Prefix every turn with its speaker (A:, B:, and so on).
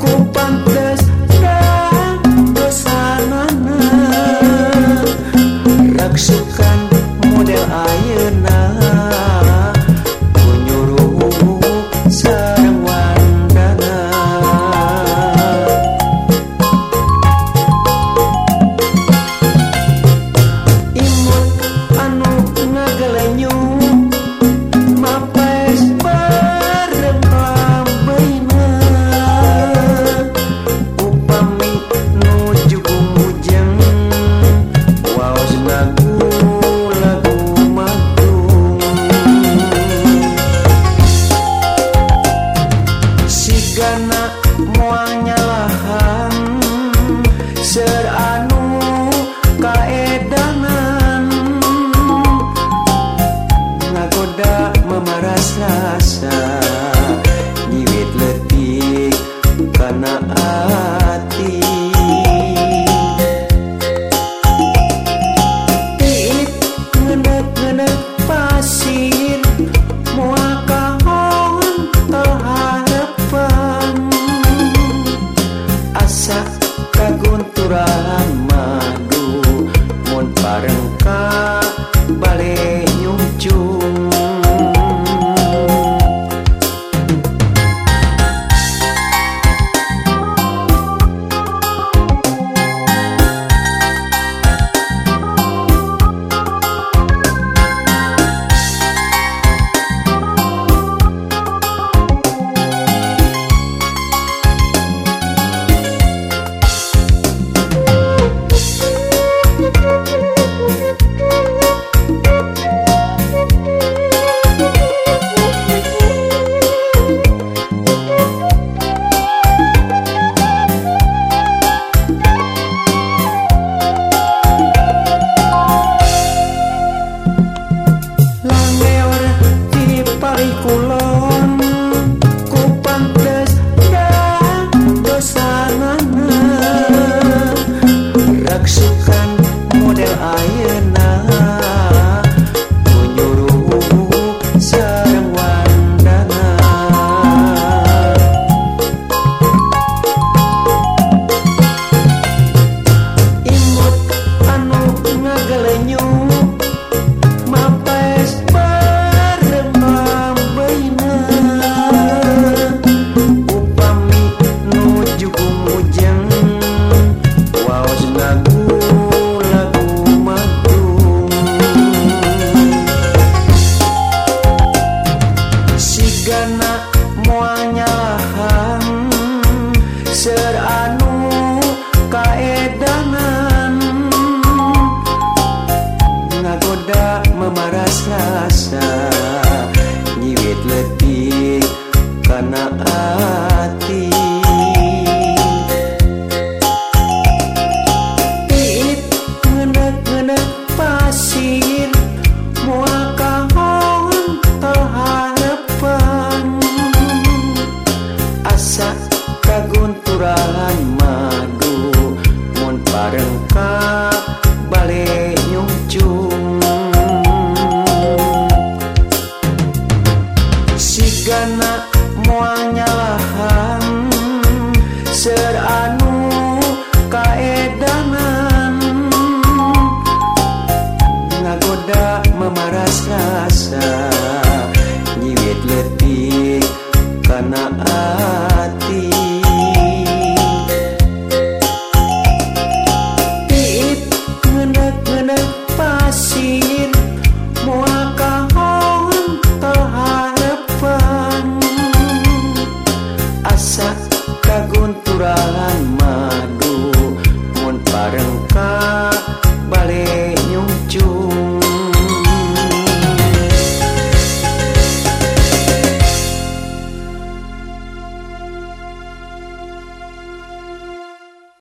A: kupangksikan model ayeak nuestras I memaras rasa